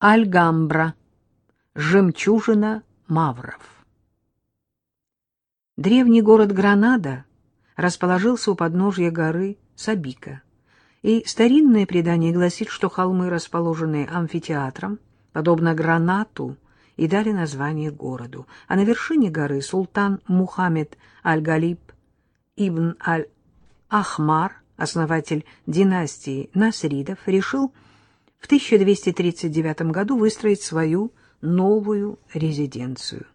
Альгамбра. Жемчужина мавров. Древний город Гранада расположился у подножья горы Сабика, и старинное предание гласит, что холмы, расположенные амфитеатром, подобно гранату, и дали название городу, а на вершине горы султан Мухаммед аль-Галиб ибн аль-Ахмар, основатель династии Насридов, решил в 1239 году выстроить свою новую резиденцию.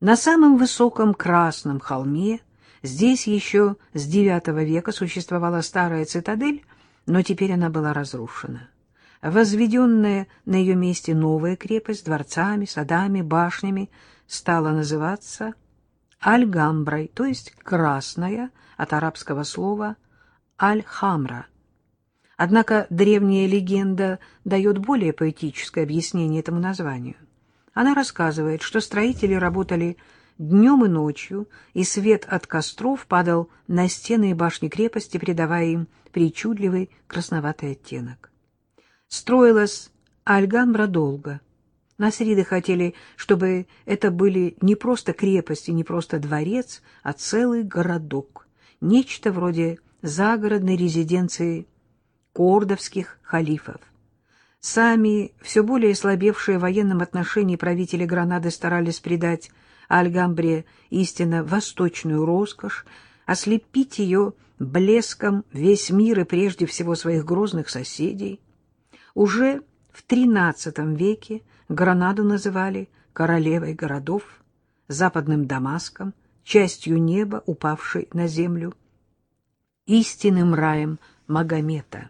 На самом высоком Красном холме здесь еще с IX века существовала старая цитадель, но теперь она была разрушена. Возведенная на ее месте новая крепость дворцами, садами, башнями стала называться Аль-Гамброй, то есть «красная» от арабского слова «аль-хамра», Однако древняя легенда дает более поэтическое объяснение этому названию. Она рассказывает, что строители работали днем и ночью, и свет от костров падал на стены и башни крепости, придавая им причудливый красноватый оттенок. Строилась Альгамбра долго. Насриды хотели, чтобы это были не просто крепости, не просто дворец, а целый городок, нечто вроде загородной резиденции кордовских халифов. Сами, все более слабевшие в военном отношении правители Гранады старались придать Альгамбре истинно восточную роскошь, ослепить ее блеском весь мир и прежде всего своих грозных соседей. Уже в XIII веке Гранаду называли королевой городов, западным Дамаском, частью неба, упавшей на землю, истинным раем Магомета.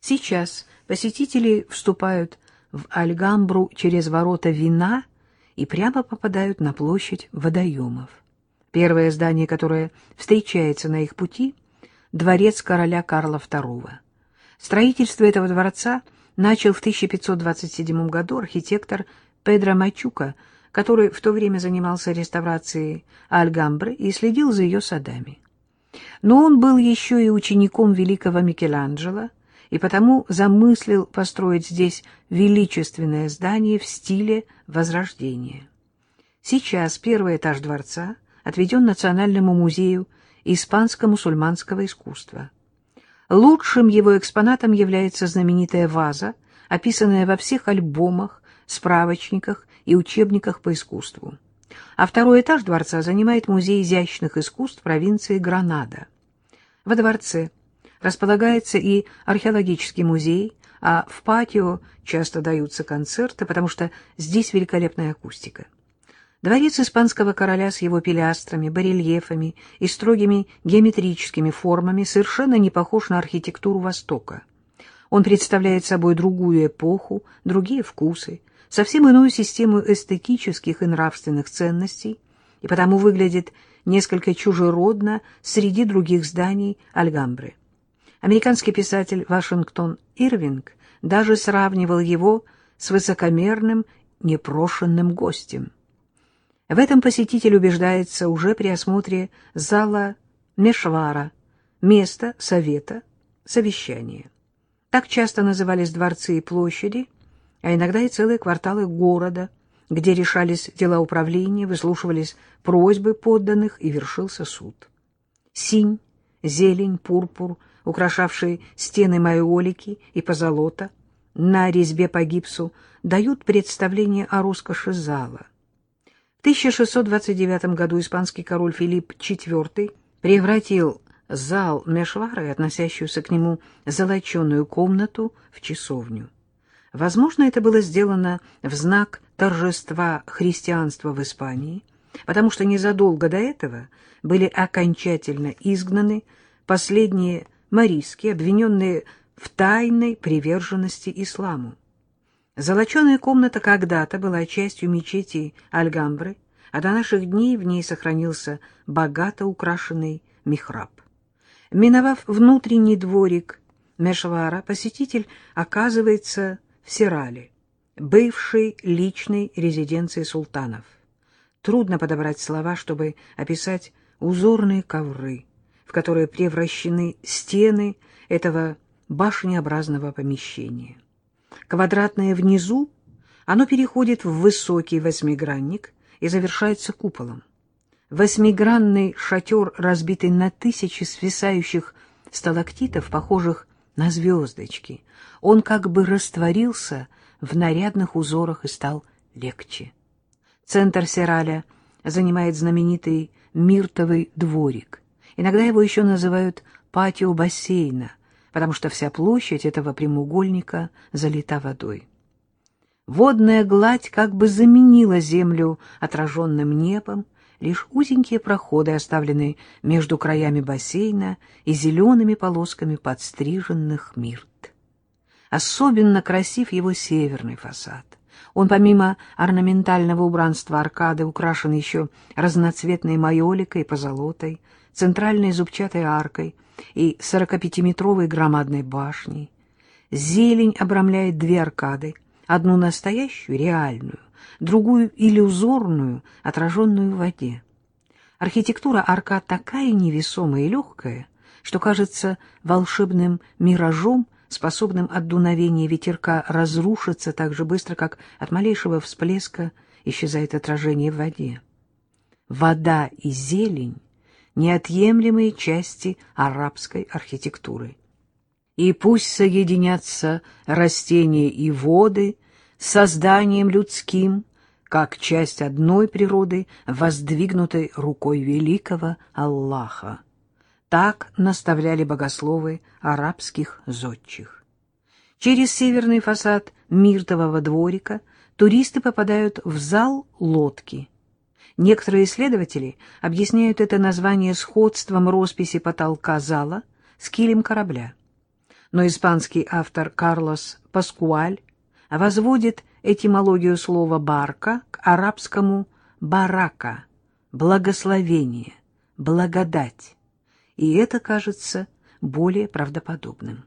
Сейчас посетители вступают в Альгамбру через ворота вина и прямо попадают на площадь водоемов. Первое здание, которое встречается на их пути — дворец короля Карла II. Строительство этого дворца начал в 1527 году архитектор Педро Мачука, который в то время занимался реставрацией Альгамбры и следил за ее садами. Но он был еще и учеником великого Микеланджело, и потому замыслил построить здесь величественное здание в стиле Возрождения. Сейчас первый этаж дворца отведен Национальному музею испанско-мусульманского искусства. Лучшим его экспонатом является знаменитая ваза, описанная во всех альбомах, справочниках и учебниках по искусству. А второй этаж дворца занимает Музей изящных искусств провинции Гранада. Во дворце располагается и археологический музей, а в патио часто даются концерты, потому что здесь великолепная акустика. Дворец испанского короля с его пилястрами, барельефами и строгими геометрическими формами совершенно не похож на архитектуру Востока. Он представляет собой другую эпоху, другие вкусы, совсем иную систему эстетических и нравственных ценностей, и потому выглядит несколько чужеродно среди других зданий Альгамбры. Американский писатель Вашингтон Ирвинг даже сравнивал его с высокомерным, непрошенным гостем. В этом посетитель убеждается уже при осмотре зала Мешвара, места совета, совещания. Так часто назывались дворцы и площади, а иногда и целые кварталы города, где решались дела управления, выслушивались просьбы подданных и вершился суд. Синь, зелень, пурпур — украшавшие стены майолики и позолота, на резьбе по гипсу, дают представление о роскоши зала. В 1629 году испанский король Филипп IV превратил зал Мешвара относящуюся к нему золоченую комнату в часовню. Возможно, это было сделано в знак торжества христианства в Испании, потому что незадолго до этого были окончательно изгнаны последние Мариски, обвиненные в тайной приверженности исламу. Золоченая комната когда-то была частью мечети Альгамбры, а до наших дней в ней сохранился богато украшенный михраб. Миновав внутренний дворик Мешвара, посетитель оказывается в Сирале, бывшей личной резиденции султанов. Трудно подобрать слова, чтобы описать узорные ковры, в которые превращены стены этого башнеобразного помещения. Квадратное внизу, оно переходит в высокий восьмигранник и завершается куполом. Восьмигранный шатер, разбитый на тысячи свисающих сталактитов, похожих на звездочки, он как бы растворился в нарядных узорах и стал легче. Центр Сираля занимает знаменитый миртовый дворик. Иногда его еще называют патио бассейна, потому что вся площадь этого прямоугольника залита водой. Водная гладь как бы заменила землю отраженным небом, лишь узенькие проходы, оставленные между краями бассейна и зелеными полосками подстриженных мирт. Особенно красив его северный фасад. Он помимо орнаментального убранства аркады украшен еще разноцветной майоликой, позолотой, центральной зубчатой аркой и 45-метровой громадной башней. Зелень обрамляет две аркады, одну настоящую, реальную, другую иллюзорную, отраженную в воде. Архитектура аркад такая невесомая и легкая, что кажется волшебным миражом, способным от дуновения ветерка разрушиться так же быстро, как от малейшего всплеска исчезает отражение в воде. Вода и зелень — неотъемлемые части арабской архитектуры. И пусть соединятся растения и воды созданием людским, как часть одной природы, воздвигнутой рукой великого Аллаха. Так наставляли богословы арабских зодчих. Через северный фасад миртового дворика туристы попадают в зал лодки. Некоторые исследователи объясняют это название сходством росписи потолка зала с килем корабля. Но испанский автор Карлос Паскуаль возводит этимологию слова «барка» к арабскому «барака» — благословение, благодать и это кажется более правдоподобным.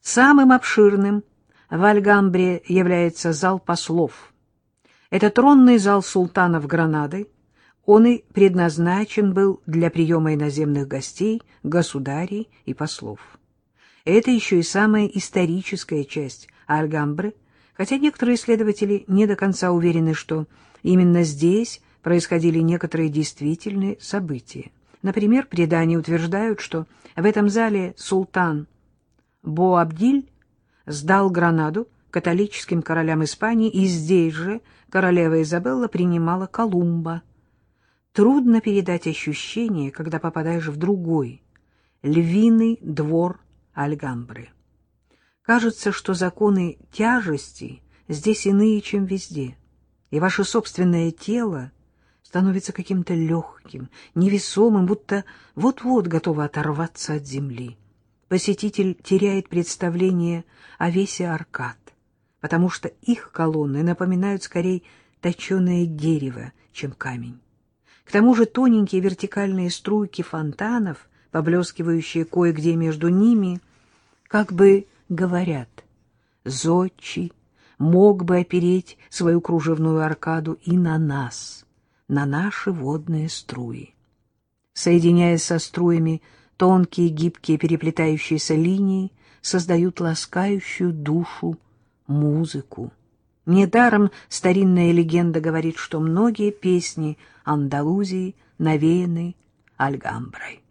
Самым обширным в Альгамбре является зал послов. Это тронный зал султанов Гранады, он и предназначен был для приема иноземных гостей, государей и послов. Это еще и самая историческая часть Альгамбры, хотя некоторые исследователи не до конца уверены, что именно здесь происходили некоторые действительные события. Например, предания утверждают, что в этом зале султан Боабдиль сдал Гранаду католическим королям Испании, и здесь же королева Изабелла принимала Колумба. Трудно передать ощущение, когда попадаешь в другой, львиный двор Альгамбры. Кажется, что законы тяжести здесь иные, чем везде, и ваше собственное тело — становится каким-то легким, невесомым, будто вот-вот готово оторваться от земли. Посетитель теряет представление о весе аркад, потому что их колонны напоминают скорее точеное дерево, чем камень. К тому же тоненькие вертикальные струйки фонтанов, поблескивающие кое-где между ними, как бы говорят, «Зодчий мог бы опереть свою кружевную аркаду и на нас» на наши водные струи. Соединяясь со струями, тонкие, гибкие, переплетающиеся линии создают ласкающую душу музыку. Недаром старинная легенда говорит, что многие песни Андалузии навеяны Альгамброй.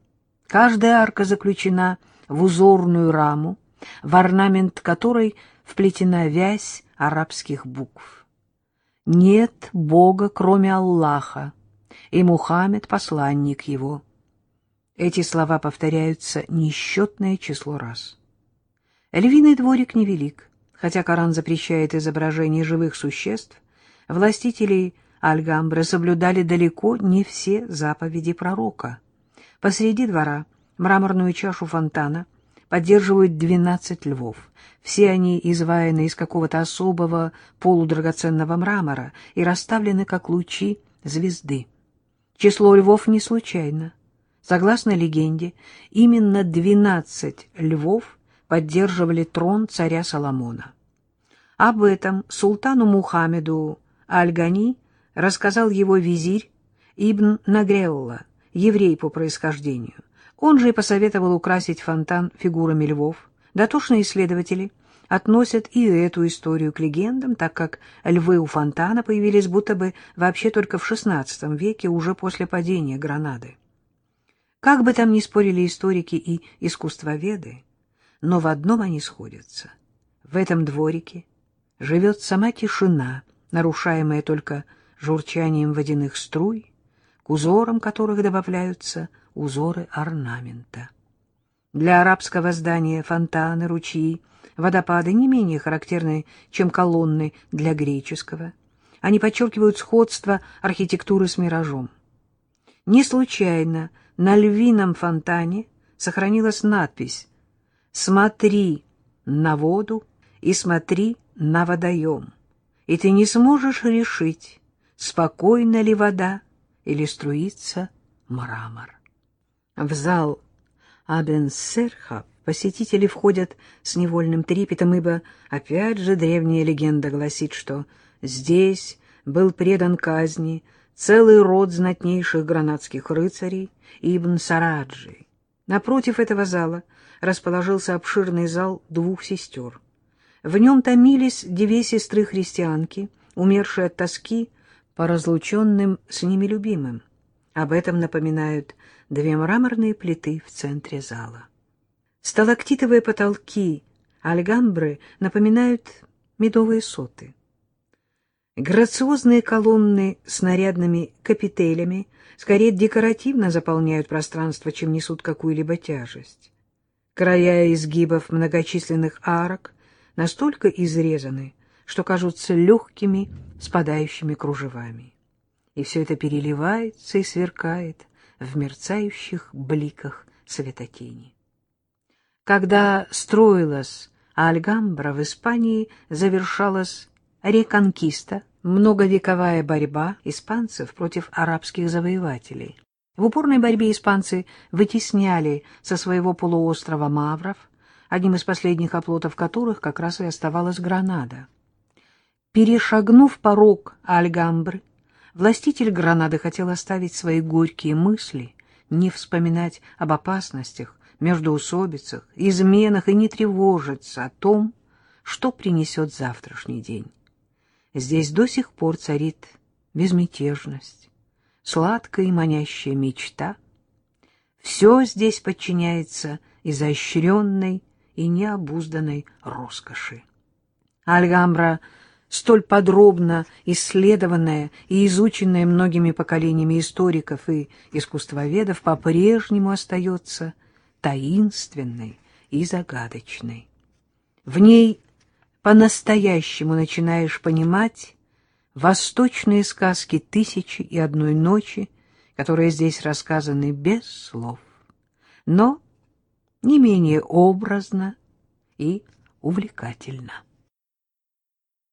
Каждая арка заключена в узорную раму, в орнамент которой вплетена вязь арабских букв. Нет Бога, кроме Аллаха, и Мухаммед — посланник его. Эти слова повторяются несчетное число раз. Львиный дворик невелик, хотя Коран запрещает изображение живых существ, властителей Альгамбры соблюдали далеко не все заповеди пророка. Посреди двора мраморную чашу фонтана поддерживают двенадцать львов. Все они изваяны из какого-то особого полудрагоценного мрамора и расставлены как лучи звезды. Число львов не случайно. Согласно легенде, именно двенадцать львов поддерживали трон царя Соломона. Об этом султану Мухаммеду Аль-Гани рассказал его визирь Ибн Нагрелла, еврей по происхождению. Он же и посоветовал украсить фонтан фигурами львов. Дотошные исследователи относят и эту историю к легендам, так как львы у фонтана появились будто бы вообще только в XVI веке, уже после падения Гранады. Как бы там ни спорили историки и искусствоведы, но в одном они сходятся. В этом дворике живет сама тишина, нарушаемая только журчанием водяных струй, к узорам которых добавляются узоры орнамента. Для арабского здания фонтаны, ручьи, водопады не менее характерны, чем колонны для греческого. Они подчеркивают сходство архитектуры с миражом. Не случайно на львином фонтане сохранилась надпись «Смотри на воду и смотри на водоем, и ты не сможешь решить, спокойна ли вода или струится мрамор». В зал Абенсерха посетители входят с невольным трепетом, ибо, опять же, древняя легенда гласит, что здесь был предан казни целый род знатнейших гранадских рыцарей Ибн Сараджи. Напротив этого зала расположился обширный зал двух сестер. В нем томились две сестры-христианки, умершие от тоски по разлученным с ними любимым. Об этом напоминают две мраморные плиты в центре зала. Сталактитовые потолки альгамбры напоминают медовые соты. Грациозные колонны с нарядными капителями скорее декоративно заполняют пространство, чем несут какую-либо тяжесть. Края изгибов многочисленных арок настолько изрезаны, что кажутся легкими спадающими кружевами. И все это переливается и сверкает в мерцающих бликах светотени. Когда строилась Альгамбра, в Испании завершалась реконкиста, многовековая борьба испанцев против арабских завоевателей. В упорной борьбе испанцы вытесняли со своего полуострова Мавров, одним из последних оплотов которых как раз и оставалась Гранада. Перешагнув порог Альгамбры, Властитель Гранады хотел оставить свои горькие мысли, не вспоминать об опасностях, междоусобицах, изменах и не тревожиться о том, что принесет завтрашний день. Здесь до сих пор царит безмятежность, сладкая и манящая мечта. Все здесь подчиняется изощренной и необузданной роскоши. Альгамбра — столь подробно исследованная и изученная многими поколениями историков и искусствоведов, по-прежнему остается таинственной и загадочной. В ней по-настоящему начинаешь понимать восточные сказки «Тысячи и одной ночи», которые здесь рассказаны без слов, но не менее образно и увлекательно.